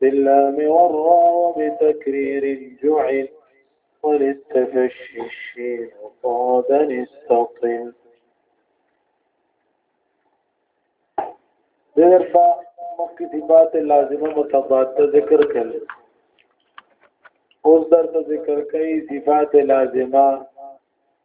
باللام والراء وبتكرير جعل وللتفشي الشين قادا استطل دغه په مخکې د بات لازمه متضاد ذکر کړل اوس درته ذکر کوي صفات لازمه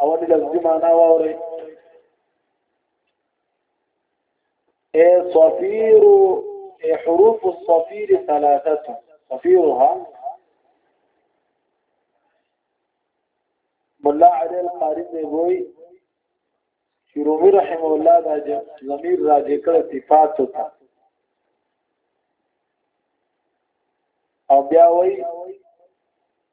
اول لفظي معنا واوري اي صفير اي حروف الصفير ثلاثه صفيرها مولا علي القاري دی وای چې رومي رحم الله دا ضمیر راځي کړه صفات ته او بیا وای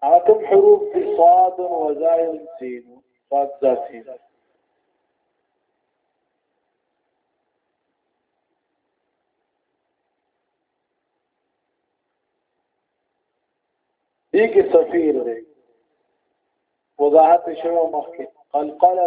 آتم حروف دی صاد و زائن سین صاد ذاتی دې کې سفیر دی وضاحت شوه مخکې قلقله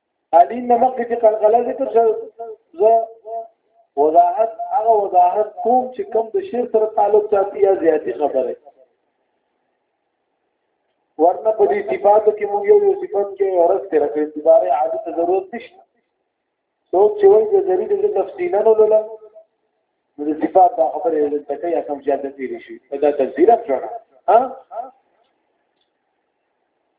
علي نه مخکې چې قلقله ذکر شو زه وضاحت هغه وضاحت کوم چې کوم د شعر سره تعلق ساتي یا زیاتی خبره ورنه په دې صفاتو کې موږ یو یو صفات کې ورس تر کې اعتبار عادي ته ضرورت نشته څوک چې وایي د ذری د تفصیلا نو لاله نو د صفات دا خبره د تکي یا کم زیاته تیری شي دا تفسیر افشاره ها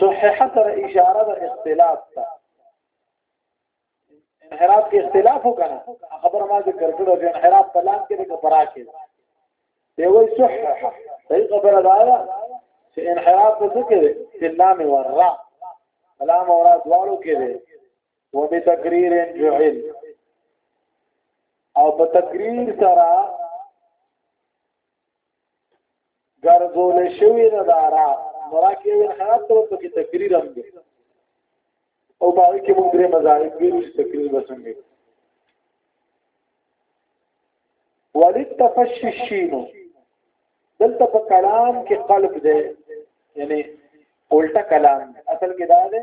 صحیحه تر اشاره د اختلاف ته انحراف کې اختلاف وکړه خبر ما ذکر کړو چې انحراف په لام کې د برا کې دی وای صحیحه صحیح خبره ده چې انحراف په څه کې دی چې لام ورا لام ورا دوالو کې دی و به تقریر جعل او په تقریر سره ګرځول شوی نه دارا مراکې یې خراب تر په کې تقریر هم دي او باندې کې موږ درې مزارې ویلو چې تقریر وسنګي ولید تفشی شینو دلته په کلام کې قلب دی یعنی الټا کلام اصل کې دا دی